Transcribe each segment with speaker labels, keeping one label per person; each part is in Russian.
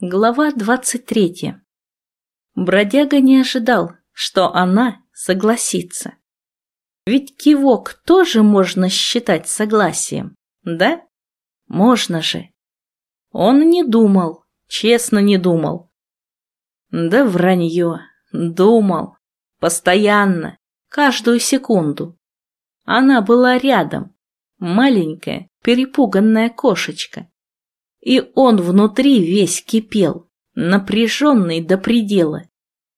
Speaker 1: Глава 23. Бродяга не ожидал, что она согласится. Ведь кивок тоже можно считать согласием, да? Можно же. Он не думал, честно не думал. Да вранье, думал. Постоянно, каждую секунду. Она была рядом, маленькая, перепуганная кошечка и он внутри весь кипел, напряженный до предела.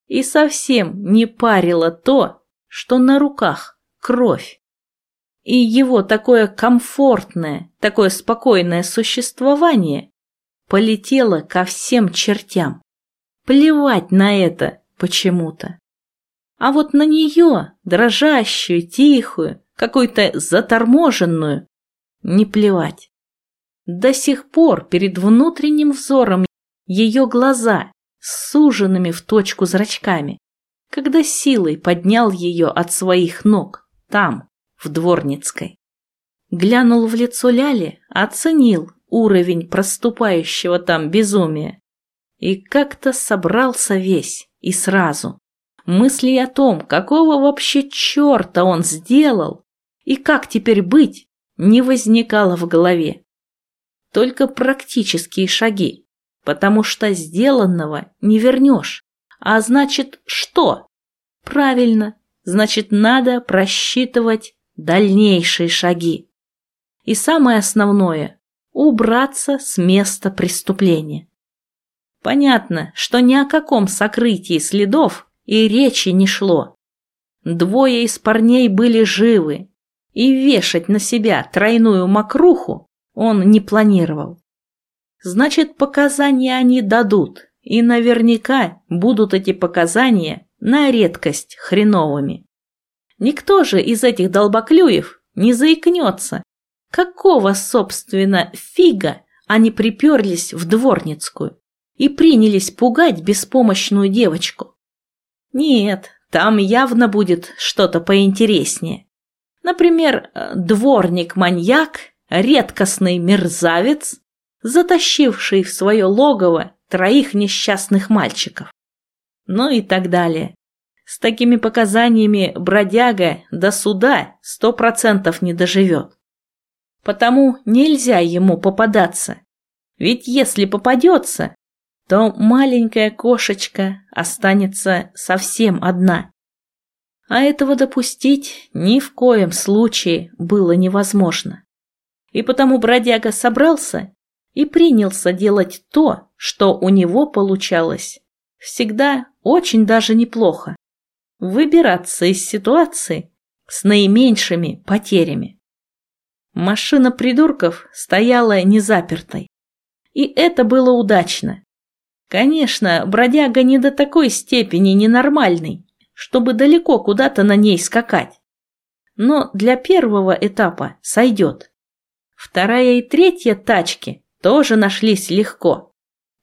Speaker 1: И совсем не парило то, что на руках кровь. И его такое комфортное, такое спокойное существование полетело ко всем чертям. Плевать на это почему-то. А вот на нее, дрожащую, тихую, какую-то заторможенную, не плевать. До сих пор перед внутренним взором ее глаза с суженными в точку зрачками, когда силой поднял ее от своих ног, там, в Дворницкой. Глянул в лицо Ляли, оценил уровень проступающего там безумия и как-то собрался весь и сразу. Мысли о том, какого вообще черта он сделал и как теперь быть, не возникало в голове только практические шаги, потому что сделанного не вернешь. А значит, что? Правильно, значит, надо просчитывать дальнейшие шаги. И самое основное – убраться с места преступления. Понятно, что ни о каком сокрытии следов и речи не шло. Двое из парней были живы, и вешать на себя тройную мокруху он не планировал. Значит, показания они дадут, и наверняка будут эти показания на редкость хреновыми. Никто же из этих долбоклюев не заикнется. Какого, собственно, фига они приперлись в Дворницкую и принялись пугать беспомощную девочку? Нет, там явно будет что-то поинтереснее. Например, дворник-маньяк редкостный мерзавец, затащивший в свое логово троих несчастных мальчиков. Ну и так далее. С такими показаниями бродяга до суда сто процентов не доживет. Потому нельзя ему попадаться. Ведь если попадется, то маленькая кошечка останется совсем одна. А этого допустить ни в коем случае было невозможно. И потому бродяга собрался и принялся делать то, что у него получалось. Всегда очень даже неплохо. Выбираться из ситуации с наименьшими потерями. Машина придурков стояла незапертой. И это было удачно. Конечно, бродяга не до такой степени ненормальный, чтобы далеко куда-то на ней скакать. Но для первого этапа сойдет. Вторая и третья тачки тоже нашлись легко.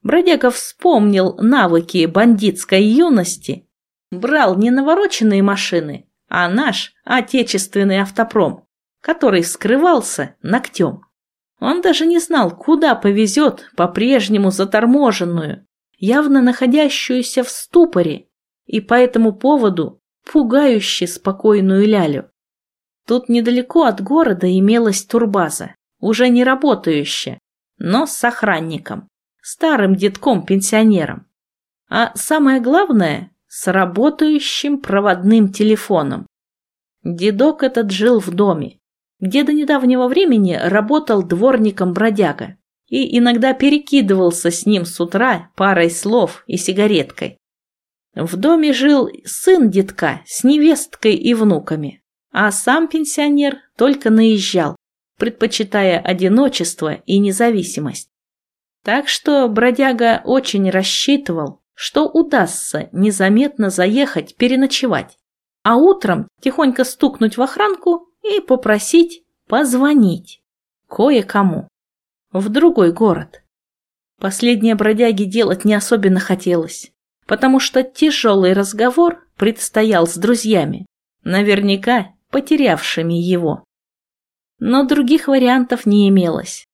Speaker 1: Бродяга вспомнил навыки бандитской юности, брал не навороченные машины, а наш отечественный автопром, который скрывался ногтем. Он даже не знал, куда повезет по-прежнему заторможенную, явно находящуюся в ступоре, и по этому поводу пугающе спокойную лялю. Тут недалеко от города имелась турбаза уже не работающая, но с охранником, старым детком-пенсионером. А самое главное, с работающим проводным телефоном. Дедок этот жил в доме, где до недавнего времени работал дворником-бродяга и иногда перекидывался с ним с утра парой слов и сигареткой. В доме жил сын детка с невесткой и внуками, а сам пенсионер только наезжал, предпочитая одиночество и независимость. Так что бродяга очень рассчитывал, что удастся незаметно заехать переночевать, а утром тихонько стукнуть в охранку и попросить позвонить кое-кому в другой город. Последнее бродяге делать не особенно хотелось, потому что тяжелый разговор предстоял с друзьями, наверняка потерявшими его но других вариантов не имелось.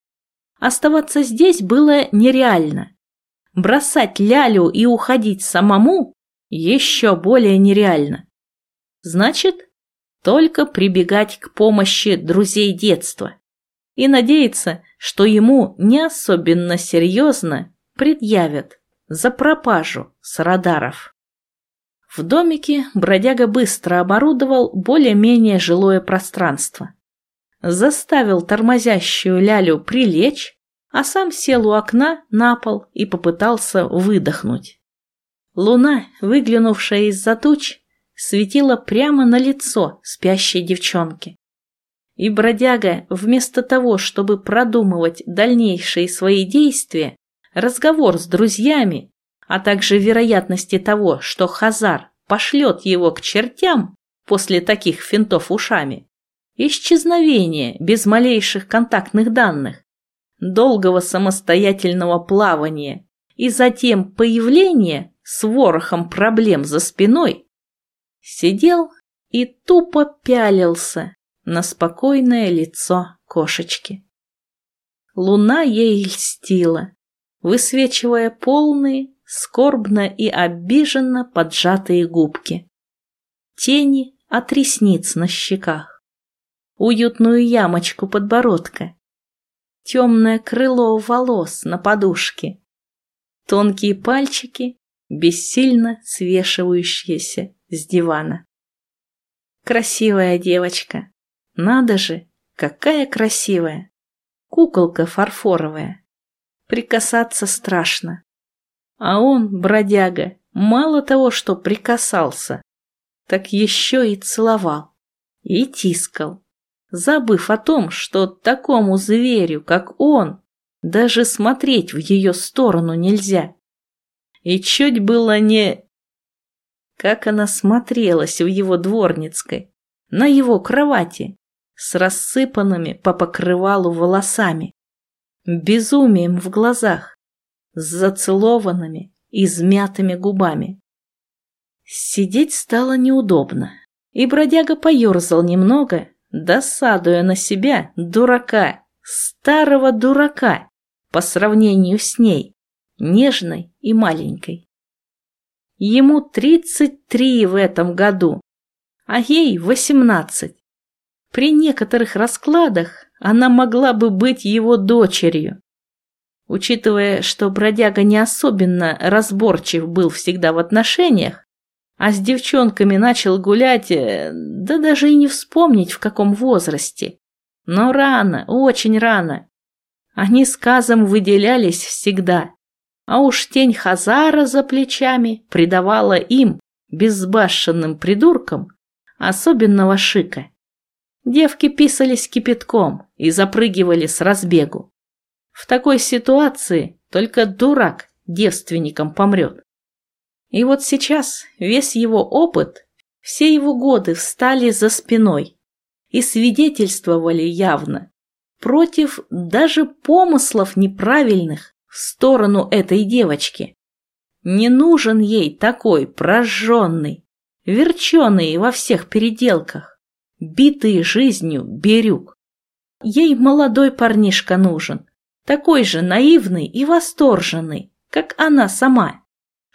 Speaker 1: Оставаться здесь было нереально. бросать лялю и уходить самому еще более нереально. Значит, только прибегать к помощи друзей детства и надеяться, что ему не особенно серьезно предъявят за пропажу с радаров. В домике бродяга быстро оборудовал более-менее жилое пространство. Заставил тормозящую лялю прилечь, а сам сел у окна на пол и попытался выдохнуть. Луна, выглянувшая из-за туч, светила прямо на лицо спящей девчонки. И бродяга, вместо того, чтобы продумывать дальнейшие свои действия, разговор с друзьями, а также вероятности того, что Хазар пошлет его к чертям после таких финтов ушами, исчезновение без малейших контактных данных, долгого самостоятельного плавания и затем появление с ворохом проблем за спиной, сидел и тупо пялился на спокойное лицо кошечки. Луна ей льстила, высвечивая полные, скорбно и обиженно поджатые губки. Тени от ресниц на щеках, уютную ямочку подбородка, темное крыло волос на подушке, тонкие пальчики, бессильно свешивающиеся с дивана. Красивая девочка. Надо же, какая красивая. Куколка фарфоровая. Прикасаться страшно. А он, бродяга, мало того, что прикасался, так еще и целовал. И тискал. Забыв о том, что такому зверю, как он, даже смотреть в ее сторону нельзя. И чуть было не... Как она смотрелась в его дворницкой, на его кровати, с рассыпанными по покрывалу волосами безумием в глазах, с зацелованными, измятыми губами. Сидеть стало неудобно, и бродяга поерзал немного, досадуя на себя, дурака, старого дурака, по сравнению с ней, нежной и маленькой. Ему тридцать три в этом году, а ей восемнадцать. При некоторых раскладах она могла бы быть его дочерью. Учитывая, что бродяга не особенно разборчив был всегда в отношениях, а с девчонками начал гулять, э, да даже и не вспомнить в каком возрасте. Но рано, очень рано. Они с Казом выделялись всегда, а уж тень Хазара за плечами придавала им, безбашенным придуркам, особенного шика. Девки писались кипятком и запрыгивали с разбегу. В такой ситуации только дурак девственником помрет. И вот сейчас весь его опыт, все его годы встали за спиной и свидетельствовали явно против даже помыслов неправильных в сторону этой девочки. Не нужен ей такой прожженный, верченый во всех переделках битый жизнью Бирюк. Ей молодой парнишка нужен, такой же наивный и восторженный, как она сама.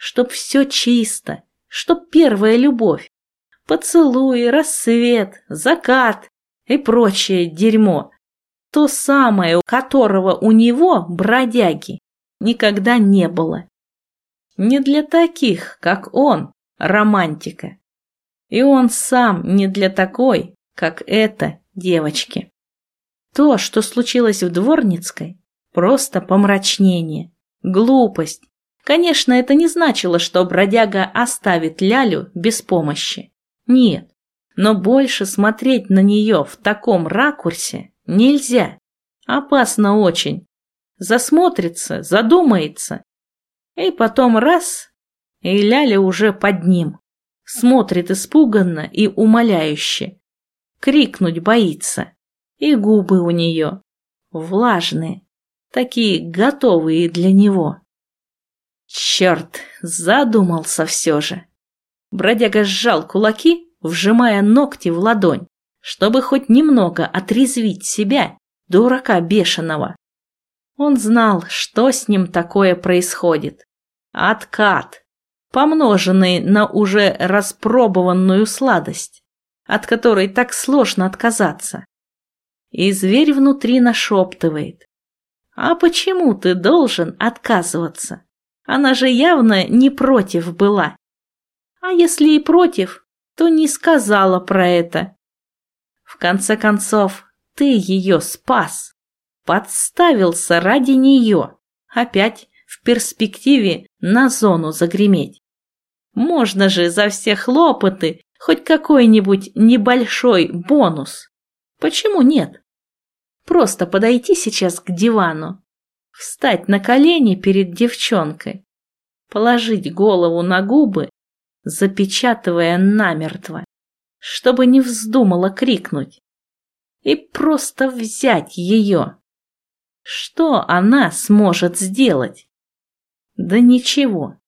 Speaker 1: Чтоб все чисто, чтоб первая любовь, поцелуи, рассвет, закат и прочее дерьмо. То самое, у которого у него, бродяги, никогда не было. Не для таких, как он, романтика. И он сам не для такой, как эта девочки. То, что случилось в Дворницкой, просто помрачнение, глупость. Конечно, это не значило, что бродяга оставит Лялю без помощи. Нет, но больше смотреть на нее в таком ракурсе нельзя. Опасно очень. Засмотрится, задумается. И потом раз, и Ляля уже под ним смотрит испуганно и умоляюще. Крикнуть боится. И губы у нее влажные, такие готовые для него. Черт, задумался все же. Бродяга сжал кулаки, вжимая ногти в ладонь, чтобы хоть немного отрезвить себя, дурака бешеного. Он знал, что с ним такое происходит, Откат, помноженный на уже распробованную сладость, от которой так сложно отказаться. И зверь внутри нашептывает. «А почему ты должен отказываться? Она же явно не против была. А если и против, то не сказала про это. В конце концов, ты ее спас, подставился ради нее, опять в перспективе на зону загреметь. Можно же за все хлопоты хоть какой-нибудь небольшой бонус. Почему нет? Просто подойти сейчас к дивану, встать на колени перед девчонкой, положить голову на губы, запечатывая намертво, чтобы не вздумала крикнуть, и просто взять ее. Что она сможет сделать? Да ничего.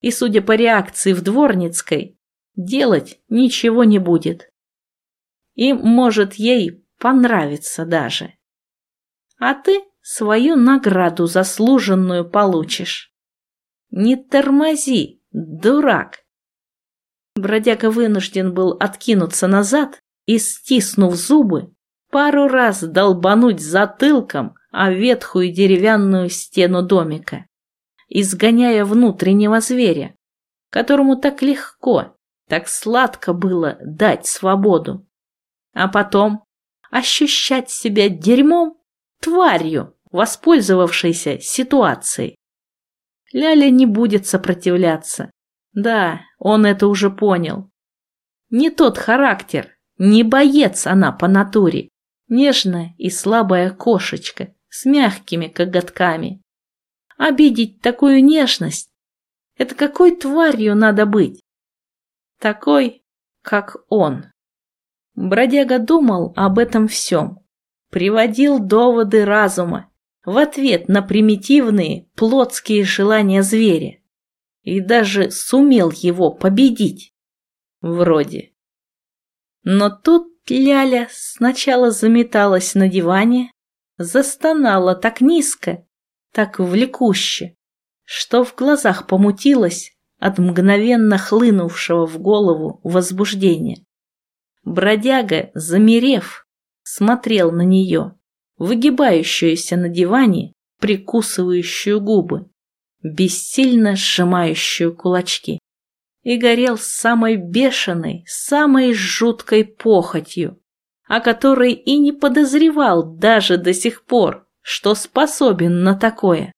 Speaker 1: И, судя по реакции в Дворницкой, делать ничего не будет. И, может, ей понравится даже. А ты свою награду заслуженную получишь. Не тормози, дурак. Бродяга вынужден был откинуться назад и, стиснув зубы, пару раз долбануть затылком о ветхую деревянную стену домика, изгоняя внутреннего зверя, которому так легко, так сладко было дать свободу. А потом ощущать себя дерьмом, тварью, воспользовавшейся ситуацией. Ляля не будет сопротивляться. Да, он это уже понял. Не тот характер, не боец она по натуре. Нежная и слабая кошечка с мягкими коготками. Обидеть такую нежность – это какой тварью надо быть? Такой, как он. Бродяга думал об этом всем, приводил доводы разума в ответ на примитивные плотские желания зверя и даже сумел его победить. Вроде. Но тут Ляля сначала заметалась на диване, застонала так низко, так влекуще, что в глазах помутилась от мгновенно хлынувшего в голову возбуждения. Бродяга, замерев, смотрел на нее, выгибающуюся на диване, прикусывающую губы, бессильно сжимающую кулачки, и горел самой бешеной, самой жуткой похотью, о которой и не подозревал даже до сих пор, что способен на такое.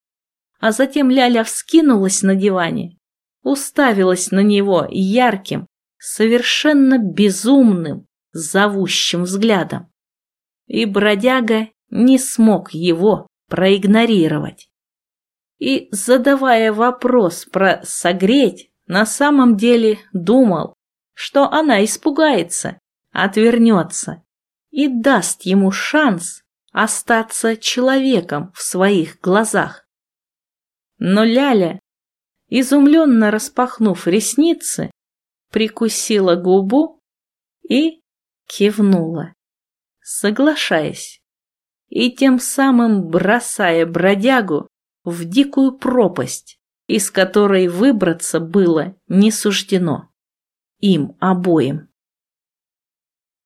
Speaker 1: А затем Ляля вскинулась на диване, уставилась на него ярким, совершенно безумным, зовущим взглядом. И бродяга не смог его проигнорировать. И, задавая вопрос про «согреть», на самом деле думал, что она испугается, отвернется и даст ему шанс остаться человеком в своих глазах. Но Ляля, изумленно распахнув ресницы, прикусила губу и кивнула, соглашаясь, и тем самым бросая бродягу в дикую пропасть, из которой выбраться было не суждено им обоим.